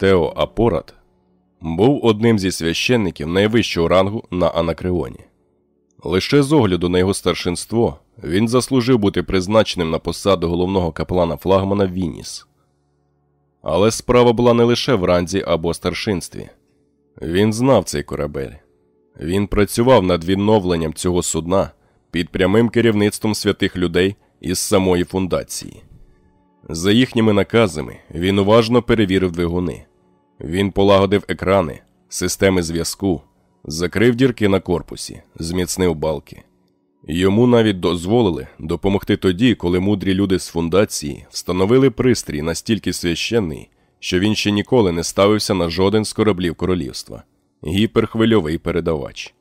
Тео Апорат був одним зі священників найвищого рангу на Анакреоні. Лише з огляду на його старшинство він заслужив бути призначеним на посаду головного капелана флагмана Вініс. Але справа була не лише в ранзі або старшинстві. Він знав цей корабель. Він працював над відновленням цього судна під прямим керівництвом святих людей із самої фундації. За їхніми наказами він уважно перевірив двигуни. Він полагодив екрани, системи зв'язку, закрив дірки на корпусі, зміцнив балки. Йому навіть дозволили допомогти тоді, коли мудрі люди з фундації встановили пристрій настільки священний, що він ще ніколи не ставився на жоден з кораблів королівства гіперхвильовий передавач.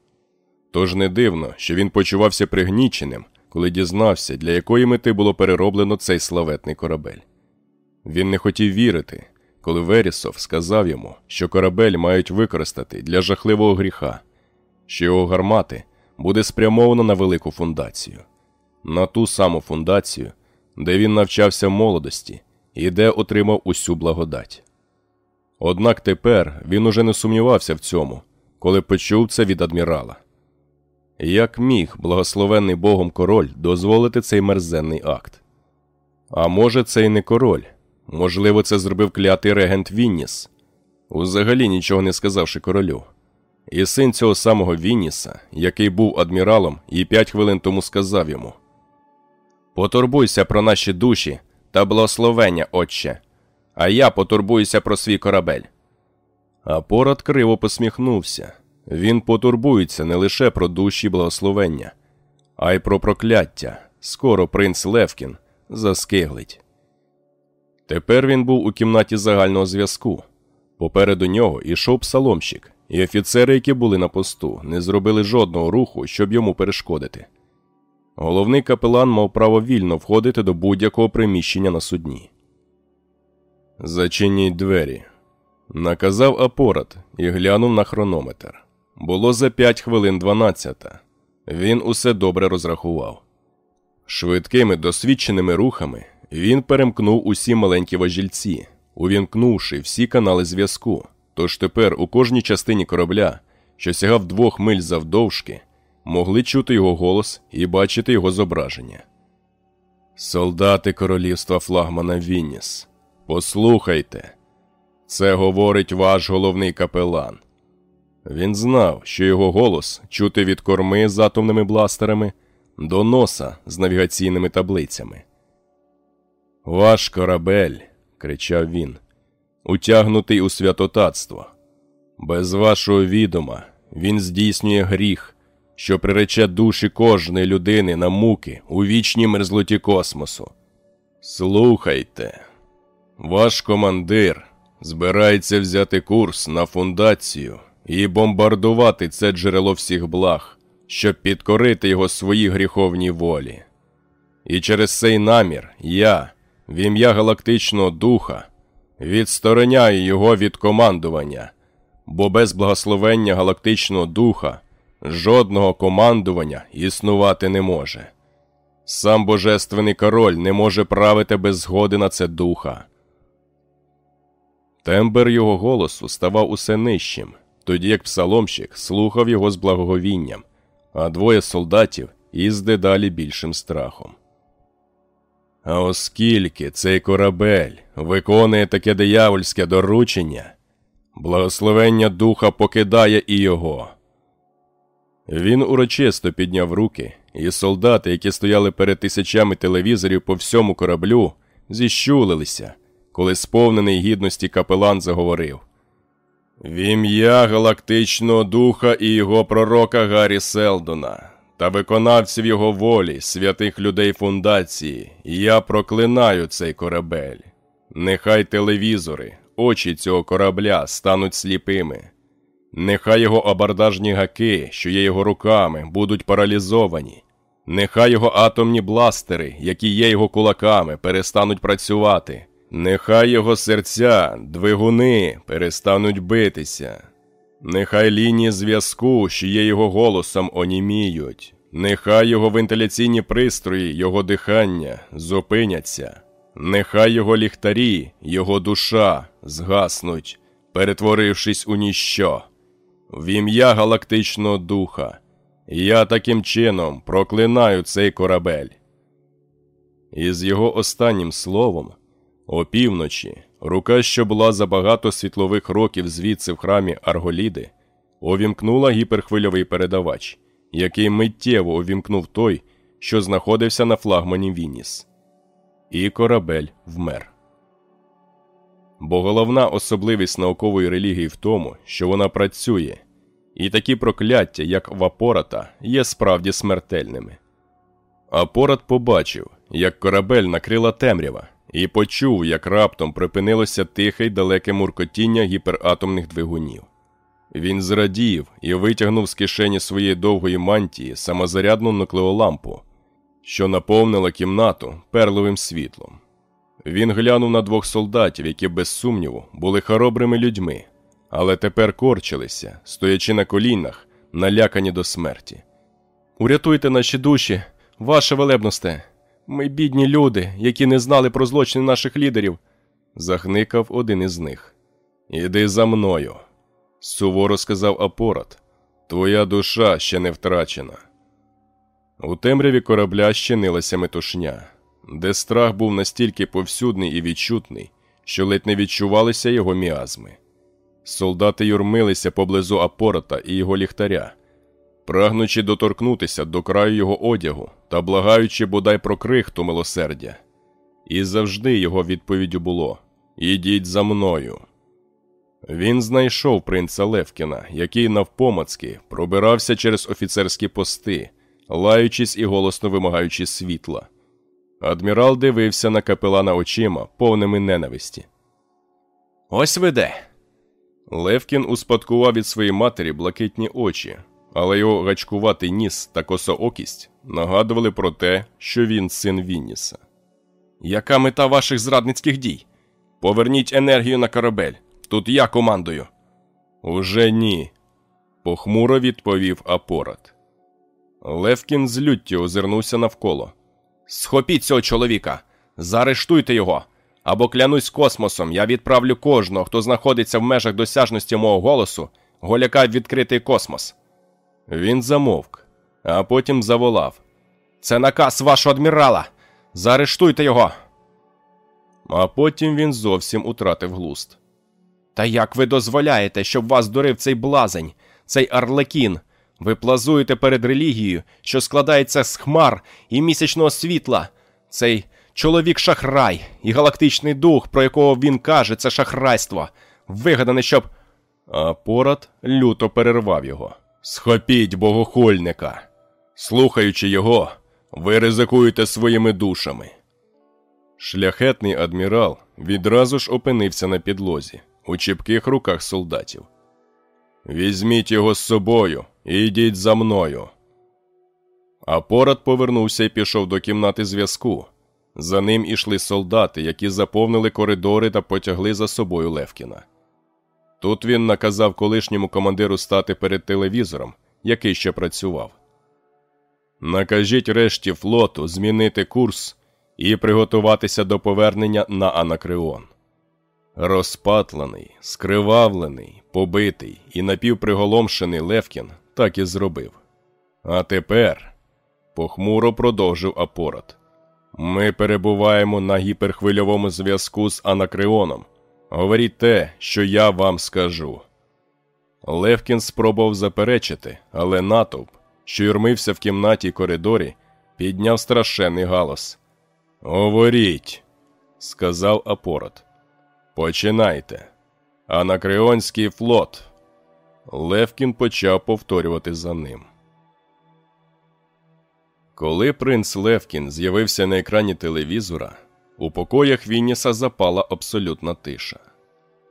Тож не дивно, що він почувався пригніченим, коли дізнався, для якої мети було перероблено цей славетний корабель. Він не хотів вірити, коли Верісов сказав йому, що корабель мають використати для жахливого гріха, що його гармати буде спрямовано на велику фундацію, на ту саму фундацію, де він навчався в молодості і де отримав усю благодать. Однак тепер він уже не сумнівався в цьому, коли почув це від адмірала. Як міг благословенний Богом король дозволити цей мерзенний акт? А може, це й не король, можливо, це зробив клятий регент Вінніс, узагалі нічого не сказавши королю. І син цього самого Вінніса, який був адміралом, і п'ять хвилин тому сказав йому: Потурбуйся про наші душі та благословення, отче, а я потурбуюся про свій корабель. А порад криво посміхнувся. Він потурбується не лише про душі благословення, а й про прокляття. Скоро принц Левкін заскиглить. Тепер він був у кімнаті загального зв'язку. Попереду нього ішов псаломщик, і офіцери, які були на посту, не зробили жодного руху, щоб йому перешкодити. Головний капелан мав право вільно входити до будь-якого приміщення на судні. Зачиніть двері, наказав апорат і глянув на хронометр. Було за п'ять хвилин дванадцята. Він усе добре розрахував. Швидкими досвідченими рухами він перемкнув усі маленькі важільці, увімкнувши всі канали зв'язку. Тож тепер у кожній частині корабля, що сягав двох миль завдовжки, могли чути його голос і бачити його зображення. Солдати королівства флагмана Вінніс, послухайте, це говорить ваш головний капелан. Він знав, що його голос чути від корми з атомними бластерами до носа з навігаційними таблицями. Ваш корабель, кричав він, утягнутий у святотатство. Без вашого відома він здійснює гріх, що прирече душі кожної людини на муки у вічній мерзлоті космосу. Слухайте, ваш командир збирається взяти курс на фундацію і бомбардувати це джерело всіх благ, щоб підкорити його своїй гріховній волі. І через цей намір я, в ім'я Галактичного Духа, відстороняю його від командування, бо без благословення Галактичного Духа жодного командування існувати не може. Сам Божественний король не може правити без згоди на це духа. Тембр його голосу ставав усе нижчим, тоді як псаломщик слухав його з благоговінням, а двоє солдатів із дедалі більшим страхом. А оскільки цей корабель виконує таке диявольське доручення, благословення духа покидає і його. Він урочисто підняв руки, і солдати, які стояли перед тисячами телевізорів по всьому кораблю, зіщулилися, коли сповнений гідності капелан заговорив. В ім'я Галактичного Духа і його пророка Гаррі Селдона та виконавців його волі, святих людей фундації, я проклинаю цей корабель. Нехай телевізори, очі цього корабля стануть сліпими. Нехай його абордажні гаки, що є його руками, будуть паралізовані. Нехай його атомні бластери, які є його кулаками, перестануть працювати. Нехай його серця, двигуни перестануть битися. Нехай лінії зв'язку, що є його голосом, оніміють. Нехай його вентиляційні пристрої, його дихання зупиняться. Нехай його ліхтарі, його душа згаснуть перетворившись у ніщо, в ім'я галактичного духа, я таким чином проклинаю цей корабель. І з його останнім словом, опівночі, рука, що була за багато світлових років звідси в храмі Арголіди, увімкнула гіперхвильовий передавач, який миттєво увімкнув той, що знаходився на флагмані Вініс. І корабель вмер. Бо головна особливість наукової релігії в тому, що вона працює, і такі прокляття, як вапората, є справді смертельними. Апорат побачив, як корабель накрила темрява, і почув, як раптом припинилося тихе й далеке муркотіння гіператомних двигунів. Він зрадів і витягнув з кишені своєї довгої мантії самозарядну нуклеолампу, що наповнила кімнату перловим світлом. Він глянув на двох солдатів, які, без сумніву, були хоробрими людьми, але тепер корчилися, стоячи на колінах, налякані до смерті. Урятуйте наші душі, ваше велебносте. Ми бідні люди, які не знали про злочини наших лідерів, захникав один із них. Іди за мною, суворо сказав Апорат. Твоя душа ще не втрачена. У темряві корабля щинилася метушня, де страх був настільки повсюдний і відчутний, що ледь не відчувалися його міазми. Солдати юрмилися поблизу апорота і його ліхтаря, прагнучи доторкнутися до краю його одягу та благаючи бодай про крихту милосердя. І завжди його відповіддю було Ідіть за мною. Він знайшов принца Левкіна, який навпомацки пробирався через офіцерські пости, лаючись і голосно вимагаючи світла. Адмірал дивився на капелана очима, повними ненависті. Ось ви де!» Левкін успадкував від своєї матері блакитні очі, але його гачкуватий ніс та косоокість нагадували про те, що він син Вінніса. Яка мета ваших зрадницьких дій? Поверніть енергію на корабель. Тут я командую. Уже ні, похмуро відповів апорат. Левкін з люттю озирнувся навколо. Схопіть цього чоловіка, заарештуйте його. Або клянусь космосом, я відправлю кожного, хто знаходиться в межах досяжності мого голосу, голяка в відкритий космос. Він замовк, а потім заволав. Це наказ вашого адмірала. Заарештуйте його. А потім він зовсім утратив глуст. Та як ви дозволяєте, щоб вас дурив цей блазень, цей арлекін? Ви плазуєте перед релігією, що складається з хмар і місячного світла, цей чоловік шахрай і галактичний дух, про якого він каже, це шахрайство, вигадане, щоб. А порад люто перервав його. Схопіть богохульника. Слухаючи його, ви ризикуєте своїми душами. Шляхетний адмірал відразу ж опинився на підлозі, у чіпких руках солдатів. Візьміть його з собою і йдіть за мною. Апорат повернувся і пішов до кімнати зв'язку. За ним ішли солдати, які заповнили коридори та потягли за собою Левкіна. Тут він наказав колишньому командиру стати перед телевізором, який ще працював. Накажіть решті флоту змінити курс і приготуватися до повернення на Анакреон. Розпатлений, скривавлений, побитий і напівприголомшений Левкін так і зробив. А тепер, похмуро продовжив апорат, ми перебуваємо на гіперхвильовому зв'язку з Анакреоном. Говоріть те, що я вам скажу. Левкін спробував заперечити, але натовп, що юрмився в кімнаті й коридорі, підняв страшенний галас. Говоріть, сказав апорат. Починайте. Анакреонський флот. Левкін почав повторювати за ним. Коли принц Левкін з'явився на екрані телевізора, у покоях Вінніса запала абсолютна тиша.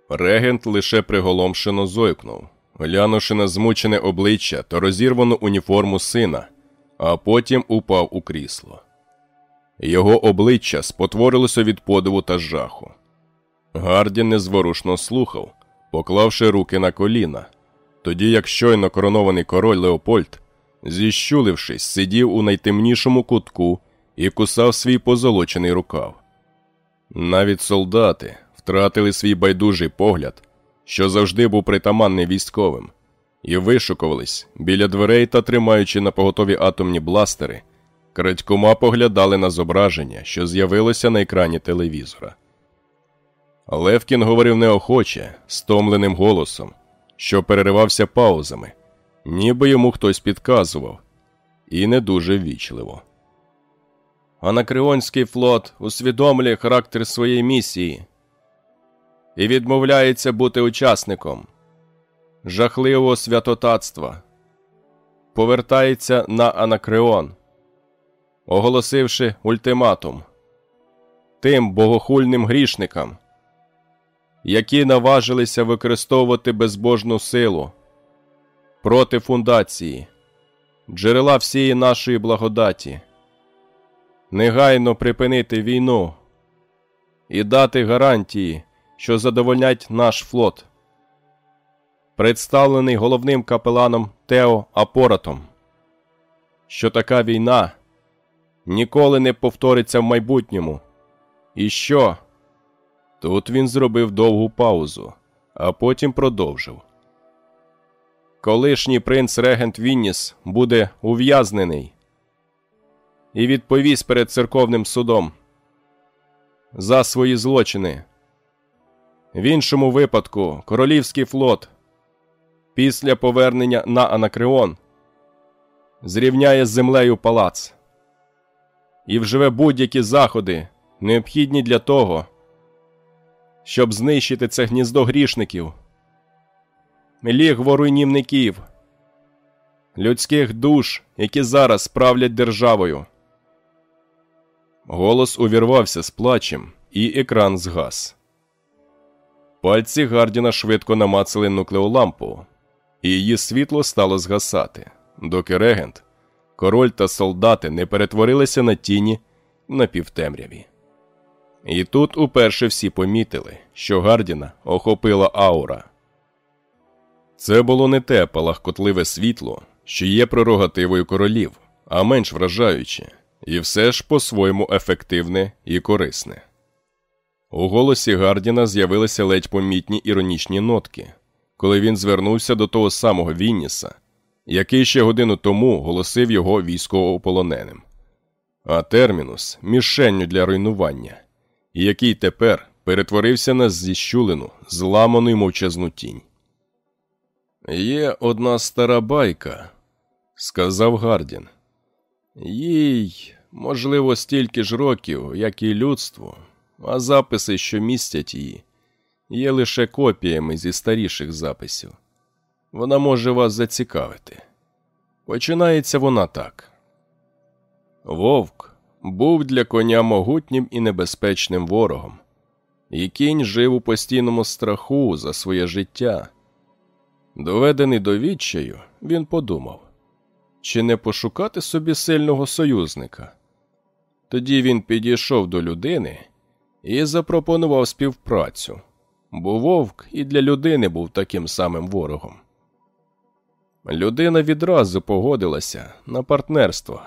Регент лише приголомшено зойкнув, глянувши на змучене обличчя та розірвану уніформу сина, а потім упав у крісло. Його обличчя спотворилося від подиву та жаху. Гардін незворушно слухав, поклавши руки на коліна, тоді як щойно коронований король Леопольд, зіщулившись, сидів у найтемнішому кутку і кусав свій позолочений рукав. Навіть солдати втратили свій байдужий погляд, що завжди був притаманний військовим, і вишукувались біля дверей та тримаючи на поготові атомні бластери, крадькома поглядали на зображення, що з'явилося на екрані телевізора. Левкін говорив неохоче, стомленим голосом, що переривався паузами, ніби йому хтось підказував, і не дуже ввічливо. Анакреонський флот усвідомлює характер своєї місії і відмовляється бути учасником жахливого святотатства, повертається на Анакреон, оголосивши ультиматум тим богохульним грішникам, які наважилися використовувати безбожну силу проти фундації, джерела всієї нашої благодаті, негайно припинити війну і дати гарантії, що задовольнять наш флот, представлений головним капеланом Тео Апоратом, що така війна ніколи не повториться в майбутньому, і що? Тут він зробив довгу паузу, а потім продовжив. Колишній принц регент Вінніс буде ув'язнений і відповість перед церковним судом за свої злочини. В іншому випадку королівський флот після повернення на Анакреон зрівняє з землею палац і вживе будь-які заходи, необхідні для того, щоб знищити це гніздо грішників, лігво руйнівників, людських душ, які зараз правлять державою. Голос увірвався з плачем, і екран згас. Пальці Гардіна швидко намацали нуклеолампу, і її світло стало згасати, доки регент, король та солдати не перетворилися на тіні на півтемряві. І тут уперше всі помітили, що Гардіна охопила аура. Це було не те палахкотливе світло, що є прерогативою королів, а менш вражаюче, і все ж по-своєму ефективне і корисне. У голосі Гардіна з'явилися ледь помітні іронічні нотки, коли він звернувся до того самого Вінніса, який ще годину тому голосив його військовополоненим, а термінус мішенню для руйнування, який тепер перетворився на зіщулину, зламану й мовчазну тінь. Є одна стара байка, сказав Гардін. Їй, можливо, стільки ж років, як і людству, а записи, що містять її, є лише копіями зі старіших записів. Вона може вас зацікавити. Починається вона так. Вовк був для коня могутнім і небезпечним ворогом, і кінь жив у постійному страху за своє життя. Доведений до відчаю, він подумав чи не пошукати собі сильного союзника. Тоді він підійшов до людини і запропонував співпрацю, бо вовк і для людини був таким самим ворогом. Людина відразу погодилася на партнерство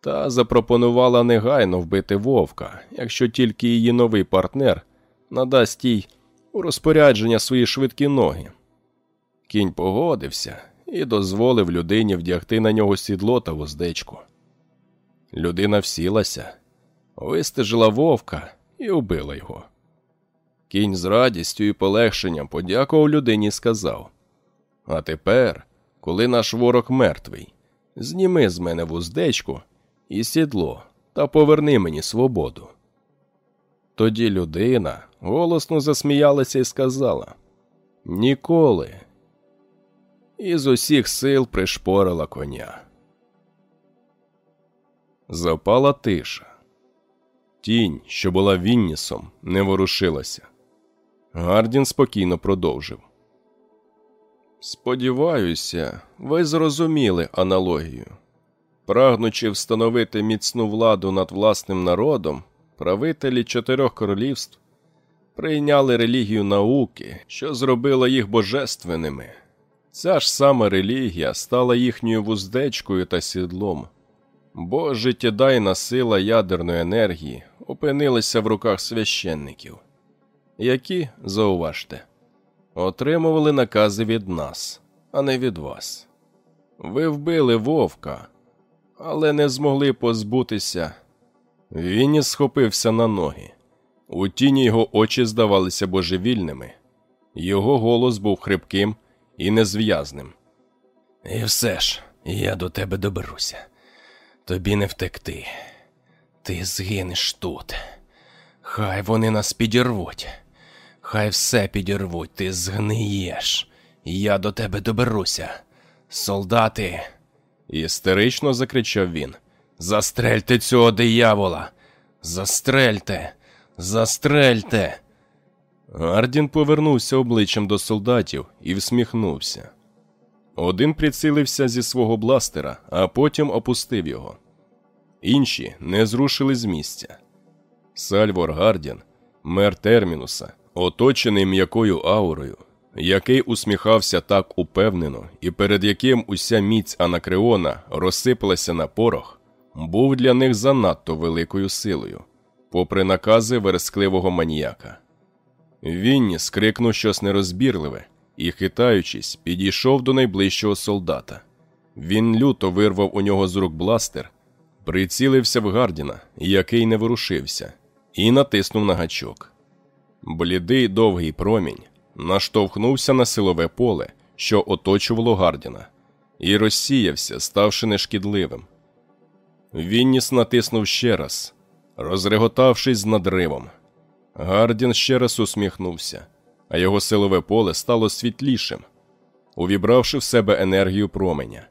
та запропонувала негайно вбити вовка, якщо тільки її новий партнер надасть їй у розпорядження свої швидкі ноги. Кінь погодився і дозволив людині вдягти на нього сідло та вуздечку. Людина всілася, вистежила вовка і убила його. Кінь з радістю і полегшенням подякував людині і сказав: А тепер, коли наш ворог мертвий, зніми з мене вуздечку і сідло та поверни мені свободу. Тоді людина голосно засміялася і сказала: Ніколи. І з усіх сил пришпорила коня. Запала тиша. Тінь, що була Віннісом, не ворушилася. Гардін спокійно продовжив. Сподіваюся, ви зрозуміли аналогію. Прагнучи встановити міцну владу над власним народом, правителі чотирьох королівств прийняли релігію науки, що зробила їх божественними. Ця ж сама релігія стала їхньою вуздечкою та сідлом, бо життєдайна сила ядерної енергії опинилася в руках священників, які, зауважте, отримували накази від нас, а не від вас. Ви вбили вовка, але не змогли позбутися. Він схопився на ноги. У тіні його очі здавалися божевільними, його голос був хрипким і незв'язним. І все ж, я до тебе доберуся. Тобі не втекти. Ти згинеш тут. Хай вони нас підірвуть. Хай все підірвуть, ти згниєш. Я до тебе доберуся. Солдати. Істерично закричав він. Застрельте цього диявола! Застрельте! Застрельте! Гардін повернувся обличчям до солдатів і всміхнувся. Один прицілився зі свого бластера, а потім опустив його. Інші не зрушили з місця. Сальвор Гардін, мер Термінуса, оточений м'якою аурою, який усміхався так упевнено і перед яким уся міць Анакреона розсипалася на порох, був для них занадто великою силою, попри накази верескливого маніяка. Вінні скрикнув щось нерозбірливе і, хитаючись, підійшов до найближчого солдата. Він люто вирвав у нього з рук бластер, прицілився в Гардіна, який не ворушився, і натиснув на гачок. Блідий довгий промінь наштовхнувся на силове поле, що оточувало Гардіна, і розсіявся, ставши нешкідливим. Вінніс натиснув ще раз, розреготавшись з надривом. Гардін ще раз усміхнувся, а його силове поле стало світлішим, увібравши в себе енергію променя.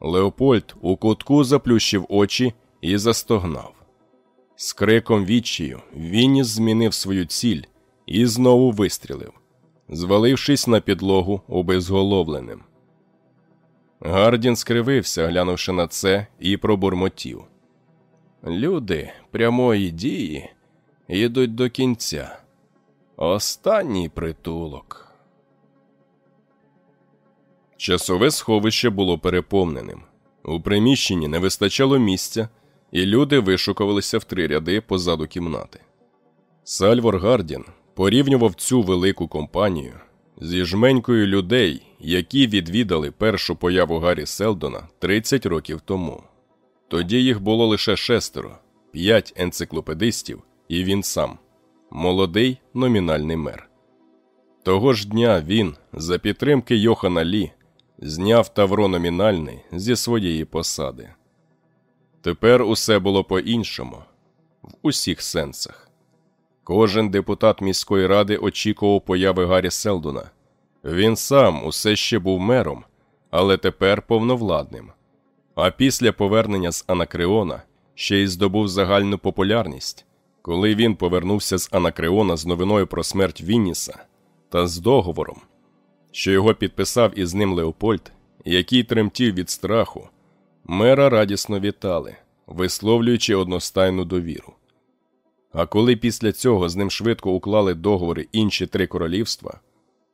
Леопольд у кутку заплющив очі і застогнав. З криком відчаю Вінніс змінив свою ціль і знову вистрілив, звалившись на підлогу обезголовленим. Гардін скривився, глянувши на це, і пробурмотів. Люди прямої дії йдуть до кінця. Останній притулок. Часове сховище було переповненим. У приміщенні не вистачало місця, і люди вишукувалися в три ряди позаду кімнати. Сальвор Гардін порівнював цю велику компанію зі жменькою людей, які відвідали першу появу Гаррі Селдона 30 років тому. Тоді їх було лише шестеро, п'ять енциклопедистів і він сам молодий номінальний мер. Того ж дня він, за підтримки Йохана Лі, зняв Тавро номінальний зі своєї посади. Тепер усе було по-іншому, в усіх сенсах. Кожен депутат міської ради очікував появи Гаррі Селдона. Він сам усе ще був мером, але тепер повновладним. А після повернення з Анакреона ще й здобув загальну популярність, коли він повернувся з Анакреона з новиною про смерть Вінніса та з договором, що його підписав із ним Леопольд, який тремтів від страху, мера радісно вітали, висловлюючи одностайну довіру. А коли після цього з ним швидко уклали договори інші три королівства,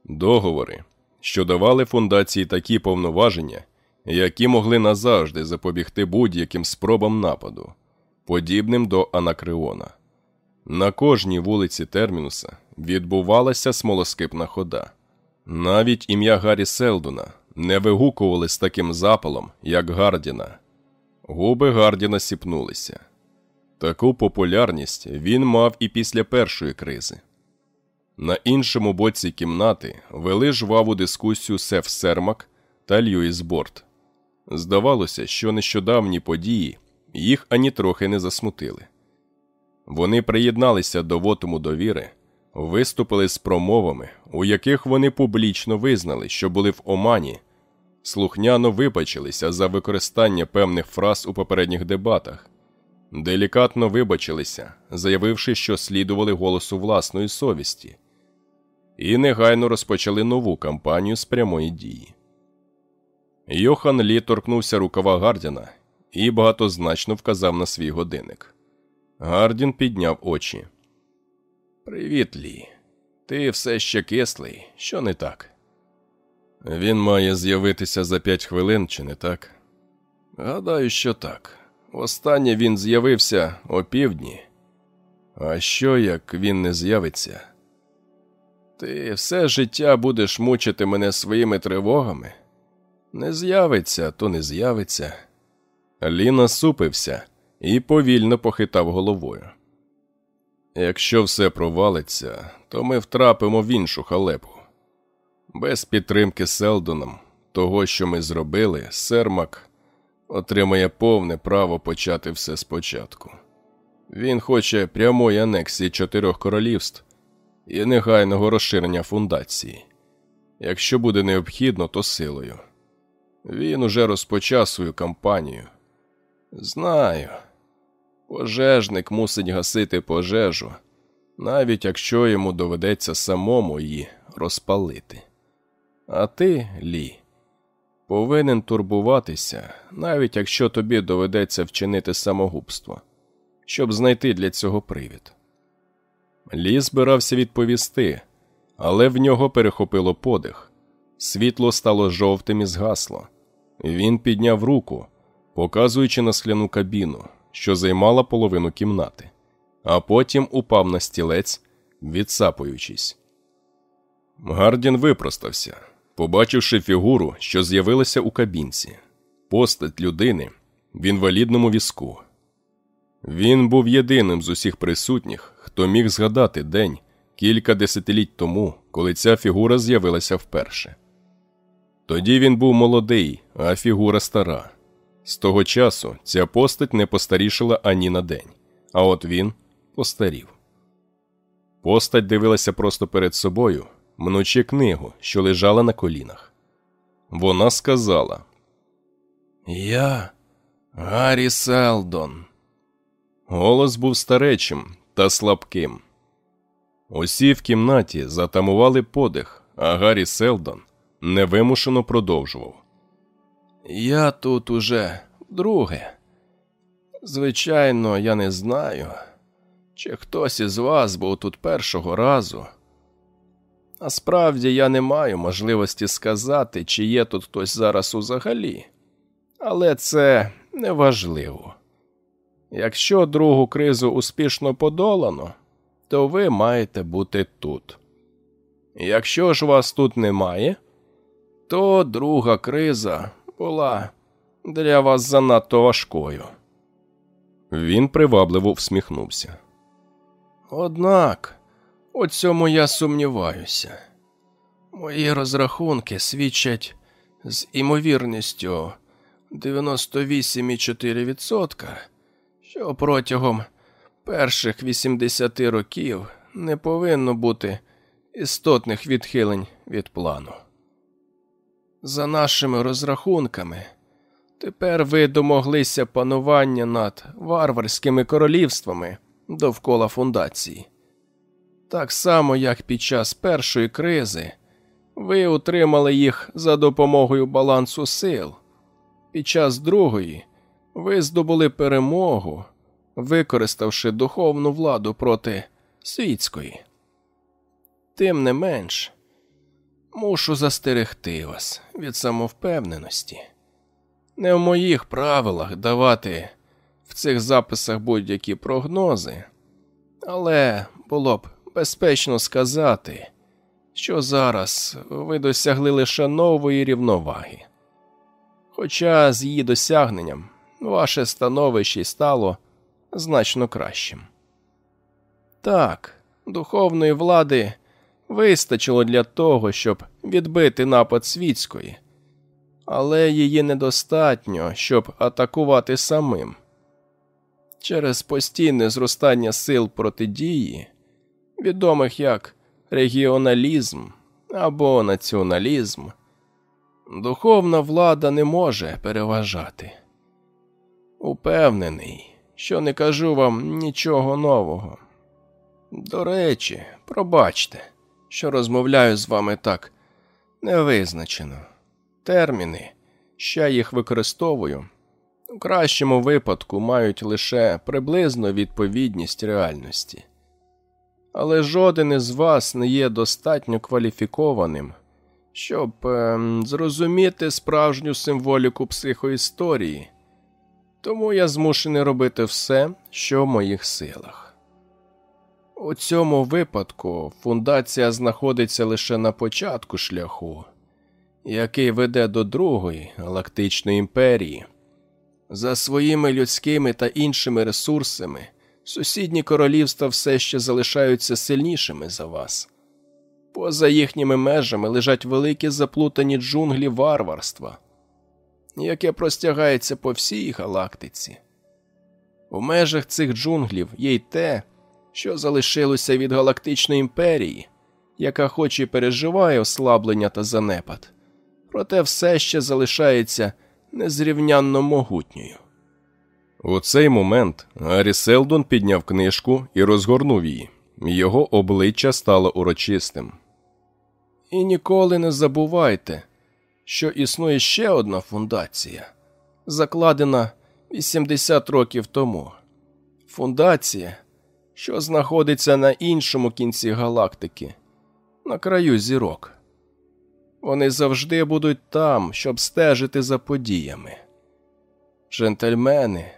договори, що давали фундації такі повноваження, які могли назавжди запобігти будь-яким спробам нападу, подібним до Анакреона. На кожній вулиці Термінуса відбувалася смолоскипна хода. Навіть ім'я Гаррі Селдона не вигукували з таким запалом, як Гардіна. Губи Гардіна сіпнулися. Таку популярність він мав і після першої кризи. На іншому боці кімнати вели жваву дискусію Сеф Сермак та Льюіс Борт. Здавалося, що нещодавні події їх ані трохи не засмутили. Вони приєдналися до вотуму довіри, виступили з промовами, у яких вони публічно визнали, що були в омані, слухняно вибачилися за використання певних фраз у попередніх дебатах, делікатно вибачилися, заявивши, що слідували голосу власної совісті, і негайно розпочали нову кампанію з прямої дії. Йохан Лі торкнувся рукава Гардіна і багатозначно вказав на свій годинник. Гардін підняв очі. Привіт, Лі. Ти все ще кислий, що не так? Він має з'явитися за п'ять хвилин, чи не так? Гадаю, що так. Останнє він з'явився о півдні. А що як він не з'явиться? Ти все життя будеш мучити мене своїми тривогами. Не з'явиться, то не з'явиться. Ліна супився і повільно похитав головою. Якщо все провалиться, то ми втрапимо в іншу халепу. Без підтримки Селдоном, того, що ми зробили, Сермак отримає повне право почати все спочатку. Він хоче прямої анексії чотирьох королівств і негайного розширення фундації. Якщо буде необхідно, то силою. Він уже розпочав свою кампанію. Знаю, пожежник мусить гасити пожежу, навіть якщо йому доведеться самому її розпалити. А ти, Лі, повинен турбуватися, навіть якщо тобі доведеться вчинити самогубство, щоб знайти для цього привід. Лі збирався відповісти, але в нього перехопило подих. Світло стало жовтим і згасло. Він підняв руку, показуючи на скляну кабіну, що займала половину кімнати, а потім упав на стілець, відсапуючись. Гардін випростався, побачивши фігуру, що з'явилася у кабінці, постать людини в інвалідному візку. Він був єдиним з усіх присутніх, хто міг згадати день кілька десятиліть тому, коли ця фігура з'явилася вперше. Тоді він був молодий, а фігура стара. З того часу ця постать не постарішала ані на день, а от він постарів. Постать дивилася просто перед собою, мнучи книгу, що лежала на колінах. Вона сказала: Я Гаррі Селдон. Голос був старечим та слабким. Усі в кімнаті затамували подих, а Гаррі Селдон невимушено продовжував. Я тут уже друге. Звичайно, я не знаю, чи хтось із вас був тут першого разу. Насправді я не маю можливості сказати, чи є тут хтось зараз узагалі, але це неважливо. Якщо другу кризу успішно подолано, то ви маєте бути тут. Якщо ж вас тут немає, то друга криза була для вас занадто важкою. Він привабливо всміхнувся. Однак у цьому я сумніваюся. Мої розрахунки свідчать з імовірністю 98,4%, що протягом перших 80 років не повинно бути істотних відхилень від плану. За нашими розрахунками, тепер ви домоглися панування над варварськими королівствами довкола фундації. Так само, як під час першої кризи, ви утримали їх за допомогою балансу сил. Під час другої ви здобули перемогу, використавши духовну владу проти світської. Тим не менш, мушу застерегти вас від самовпевненості. Не в моїх правилах давати в цих записах будь-які прогнози, але було б безпечно сказати, що зараз ви досягли лише нової рівноваги. Хоча з її досягненням ваше становище стало значно кращим. Так, духовної влади вистачило для того, щоб відбити напад світської, але її недостатньо, щоб атакувати самим. Через постійне зростання сил протидії, відомих як регіоналізм або націоналізм, духовна влада не може переважати. Упевнений, що не кажу вам нічого нового. До речі, пробачте, що розмовляю з вами так невизначено. Терміни, що їх використовую, у кращому випадку мають лише приблизну відповідність реальності. Але жоден із вас не є достатньо кваліфікованим, щоб е, зрозуміти справжню символіку психоісторії, тому я змушений робити все, що в моїх силах. У цьому випадку фундація знаходиться лише на початку шляху, який веде до Другої Галактичної імперії. За своїми людськими та іншими ресурсами сусідні королівства все ще залишаються сильнішими за вас. Поза їхніми межами лежать великі заплутані джунглі варварства, яке простягається по всій галактиці. У межах цих джунглів є й те, що залишилося від Галактичної імперії, яка хоч і переживає ослаблення та занепад, проте все ще залишається незрівнянно могутньою. У цей момент Гаррі Селдон підняв книжку і розгорнув її. Його обличчя стало урочистим. І ніколи не забувайте, що існує ще одна фундація, закладена 80 років тому. Фундація, що знаходиться на іншому кінці галактики, на краю зірок. Вони завжди будуть там, щоб стежити за подіями. Джентльмени,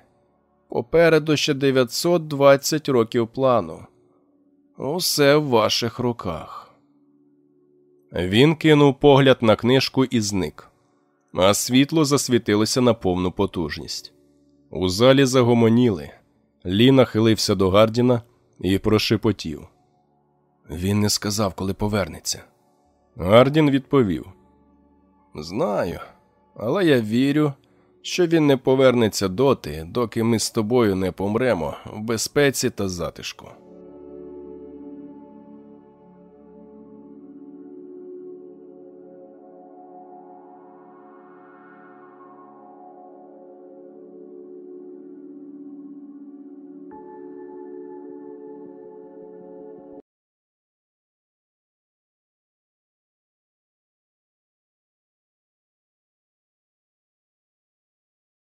попереду ще 920 років плану. Усе в ваших руках. Він кинув погляд на книжку і зник, а світло засвітилося на повну потужність. У залі загомоніли. Лі нахилився до Гардіна і прошепотів. Він не сказав, коли повернеться. Гардін відповів: Знаю, але я вірю, що він не повернеться доти, доки ми з тобою не помремо в безпеці та затишку.